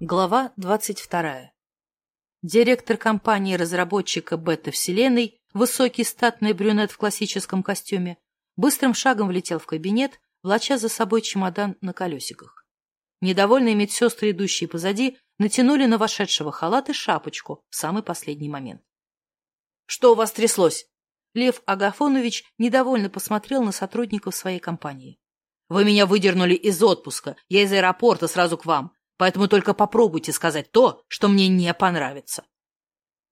Глава 22. Директор компании разработчика Бета Вселенной, высокий статный брюнет в классическом костюме, быстрым шагом влетел в кабинет, влача за собой чемодан на колесиках. Недовольные медсестры, идущие позади, натянули на вошедшего халат и шапочку в самый последний момент. «Что у вас тряслось?» Лев Агафонович недовольно посмотрел на сотрудников своей компании. «Вы меня выдернули из отпуска. Я из аэропорта сразу к вам поэтому только попробуйте сказать то, что мне не понравится».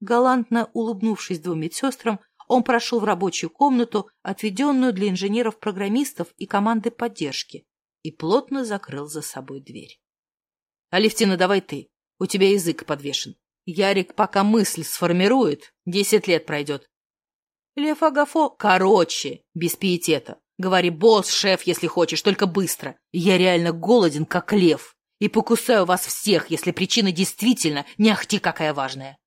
Галантно улыбнувшись двум медсестрам, он прошел в рабочую комнату, отведенную для инженеров-программистов и команды поддержки, и плотно закрыл за собой дверь. «Алевтина, давай ты. У тебя язык подвешен. Ярик пока мысль сформирует, десять лет пройдет». «Лев Агафо, короче, без пиетета. Говори, босс, шеф, если хочешь, только быстро. Я реально голоден, как лев». и покусаю вас всех, если причина действительно не ахти какая важная.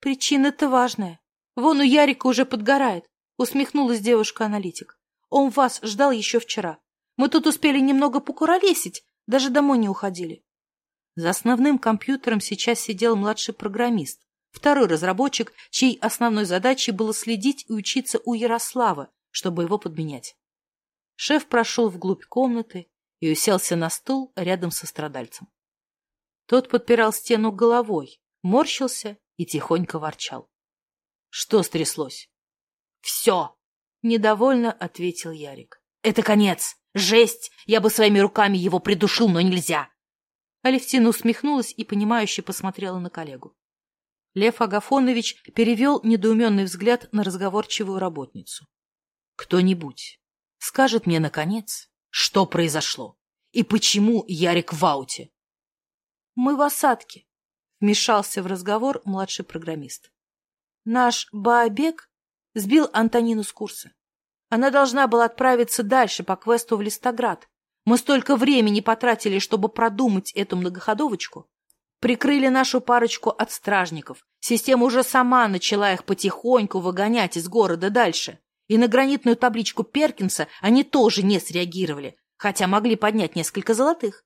Причина-то важная. Вон у Ярика уже подгорает, усмехнулась девушка-аналитик. Он вас ждал еще вчера. Мы тут успели немного покуролесить, даже домой не уходили. За основным компьютером сейчас сидел младший программист, второй разработчик, чьей основной задачей было следить и учиться у Ярослава, чтобы его подменять. Шеф прошел вглубь комнаты, и уселся на стул рядом со страдальцем. Тот подпирал стену головой, морщился и тихонько ворчал. — Что стряслось? — Все! — недовольно ответил Ярик. — Это конец! Жесть! Я бы своими руками его придушил, но нельзя! Алевтина усмехнулась и, понимающе посмотрела на коллегу. Лев Агафонович перевел недоуменный взгляд на разговорчивую работницу. — Кто-нибудь скажет мне, наконец, что произошло? И почему Ярик в ауте? — Мы в осадке, — вмешался в разговор младший программист. Наш Баобек сбил Антонину с курса. Она должна была отправиться дальше по квесту в Листоград. Мы столько времени потратили, чтобы продумать эту многоходовочку. Прикрыли нашу парочку от стражников. Система уже сама начала их потихоньку выгонять из города дальше и на гранитную табличку Перкинса они тоже не среагировали, хотя могли поднять несколько золотых.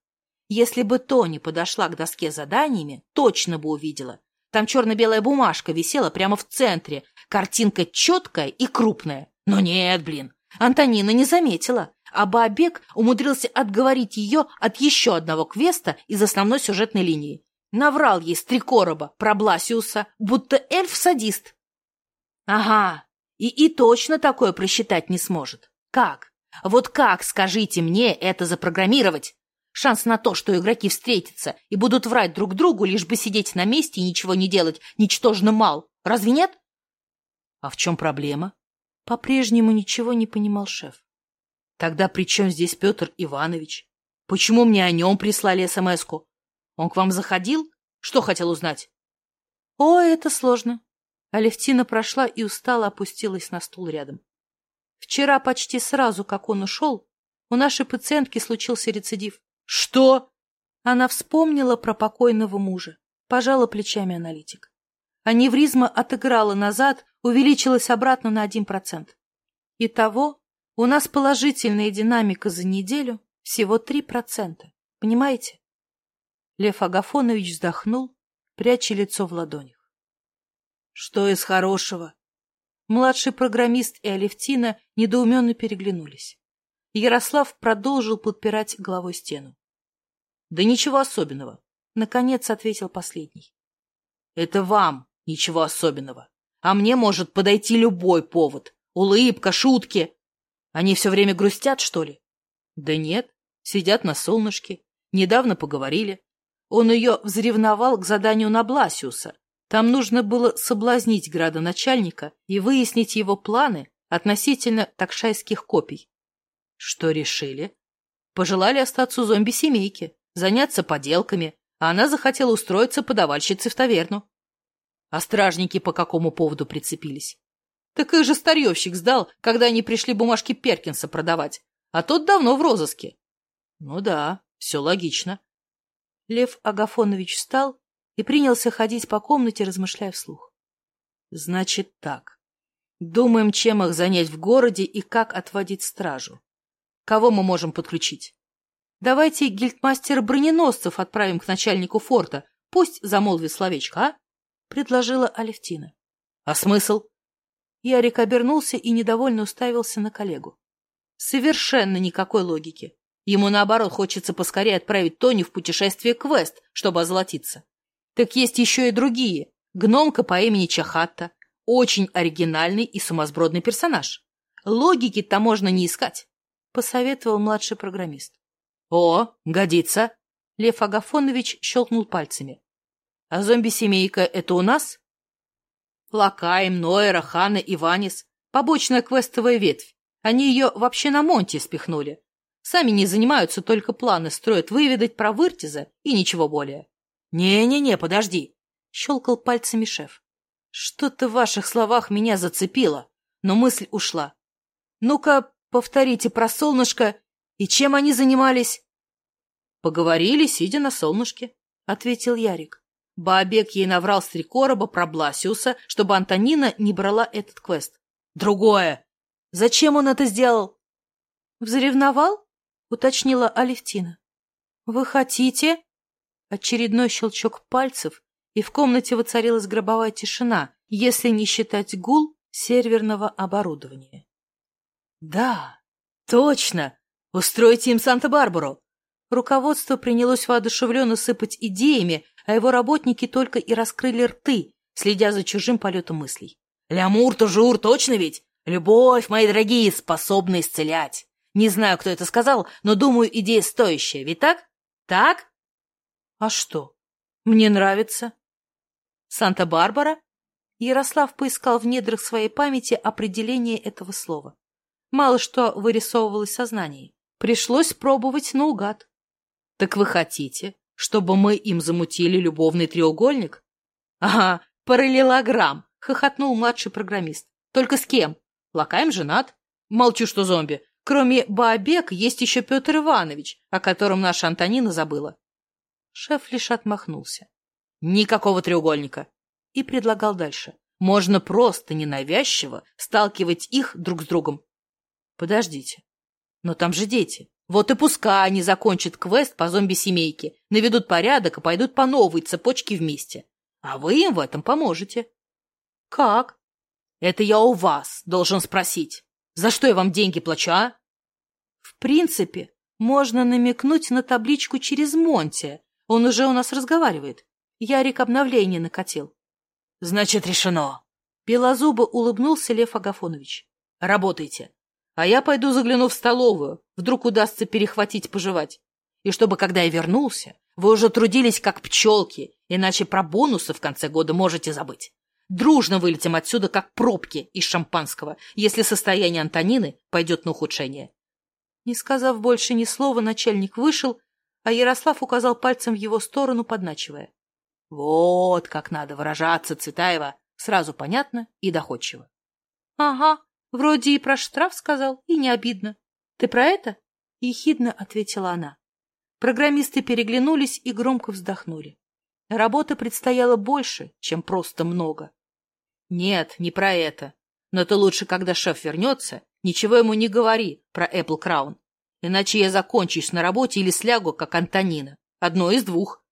Если бы Тони подошла к доске с заданиями, точно бы увидела. Там черно-белая бумажка висела прямо в центре, картинка четкая и крупная. Но нет, блин, Антонина не заметила, а Бабек умудрился отговорить ее от еще одного квеста из основной сюжетной линии. Наврал ей с три короба про Бласиуса, будто эльф-садист. Ага, и, и точно такое просчитать не сможет. Как? Вот как, скажите мне, это запрограммировать? Шанс на то, что игроки встретятся и будут врать друг другу, лишь бы сидеть на месте и ничего не делать, ничтожно мал. Разве нет? А в чем проблема? По-прежнему ничего не понимал шеф. Тогда при чем здесь Петр Иванович? Почему мне о нем прислали смс -ку? Он к вам заходил? Что хотел узнать? О, это сложно. Алевтина прошла и устало опустилась на стул рядом. Вчера почти сразу, как он ушел, у нашей пациентки случился рецидив. «Что?» Она вспомнила про покойного мужа, пожала плечами аналитик. Аневризма отыграла назад, увеличилась обратно на 1%. Итого у нас положительная динамика за неделю всего 3%. Понимаете? Лев Агафонович вздохнул, пряча лицо в ладонях. Что из хорошего? Младший программист и Алевтина недоуменно переглянулись. Ярослав продолжил подпирать головой стену. — Да ничего особенного, — наконец ответил последний. — Это вам ничего особенного. А мне может подойти любой повод. Улыбка, шутки. Они все время грустят, что ли? — Да нет, сидят на солнышке. Недавно поговорили. Он ее взревновал к заданию на Бласиуса, там нужно было соблазнить градоначальника и выяснить его планы относительно такшайских копий. Что решили? Пожелали остаться у зомби-семейки, заняться поделками, а она захотела устроиться подавальщицей в таверну. А стражники по какому поводу прицепились? Так их же старьевщик сдал, когда они пришли бумажки Перкинса продавать, а тот давно в розыске. Ну да, все логично. Лев Агафонович встал и принялся ходить по комнате, размышляя вслух. «Значит так. Думаем, чем их занять в городе и как отводить стражу. Кого мы можем подключить? Давайте гильдмастера броненосцев отправим к начальнику форта. Пусть замолвит словечко, а?» — предложила Алевтина. «А смысл?» Ярик обернулся и недовольно уставился на коллегу. «Совершенно никакой логики. Ему, наоборот, хочется поскорее отправить Тони в путешествие квест, чтобы озолотиться. Так есть еще и другие. Гномка по имени Чахатта. Очень оригинальный и сумасбродный персонаж. Логики-то можно не искать, — посоветовал младший программист. — О, годится! — Лев Агафонович щелкнул пальцами. — А зомби-семейка — это у нас? Лакаем, Нойера, Хана и Ванис. Побочная квестовая ветвь. Они ее вообще на Монте спихнули. Сами не занимаются, только планы строят выведать про Выртиза и ничего более. «Не-не-не, подожди!» — щелкал пальцами шеф. «Что-то в ваших словах меня зацепило, но мысль ушла. Ну-ка, повторите про солнышко и чем они занимались?» «Поговорили, сидя на солнышке», — ответил Ярик. Баобек ей наврал с три короба про Бласиуса, чтобы Антонина не брала этот квест. «Другое! Зачем он это сделал?» «Взревновал?» — уточнила Алевтина. «Вы хотите, очередной щелчок пальцев, и в комнате воцарилась гробовая тишина, если не считать гул серверного оборудования. «Да, точно! Устройте им Санта-Барбару!» Руководство принялось воодушевленно сыпать идеями, а его работники только и раскрыли рты, следя за чужим полетом мыслей. «Лямур-тужур, точно ведь? Любовь, мои дорогие, способна исцелять! Не знаю, кто это сказал, но, думаю, идея стоящая, ведь так? Так? А что? Мне нравится. Санта-Барбара? Ярослав поискал в недрах своей памяти определение этого слова. Мало что вырисовывалось в сознании. Пришлось пробовать наугад. Так вы хотите, чтобы мы им замутили любовный треугольник? Ага, параллелограмм, хохотнул младший программист. Только с кем? Лакаем женат. Молчу, что зомби. Кроме Баобек есть еще Петр Иванович, о котором наша Антонина забыла. Шеф лишь отмахнулся. Никакого треугольника. И предлагал дальше. Можно просто ненавязчиво сталкивать их друг с другом. Подождите. Но там же дети. Вот и пускай они закончат квест по зомби-семейке, наведут порядок и пойдут по новой цепочке вместе. А вы им в этом поможете. Как? Это я у вас должен спросить. За что я вам деньги плачу, а? В принципе, можно намекнуть на табличку через Монти, он уже у нас разговаривает. Ярик обновление накатил. — Значит, решено. Белозубо улыбнулся Лев Агафонович. — Работайте. А я пойду загляну в столовую. Вдруг удастся перехватить пожевать. И чтобы, когда я вернулся, вы уже трудились как пчелки, иначе про бонусы в конце года можете забыть. Дружно вылетим отсюда, как пробки из шампанского, если состояние Антонины пойдет на ухудшение. Не сказав больше ни слова, начальник вышел, а Ярослав указал пальцем в его сторону, подначивая. Вот как надо выражаться, Цветаева, сразу понятно и доходчиво. — Ага, Вроде и про штраф сказал, и не обидно. Ты про это? Ехидно ответила она. Программисты переглянулись и громко вздохнули. Работы предстояло больше, чем просто много. Нет, не про это. Но это лучше, когда шеф вернется, ничего ему не говори про Apple Crown. Иначе я закончусь на работе или слягу, как Антонина. Одно из двух.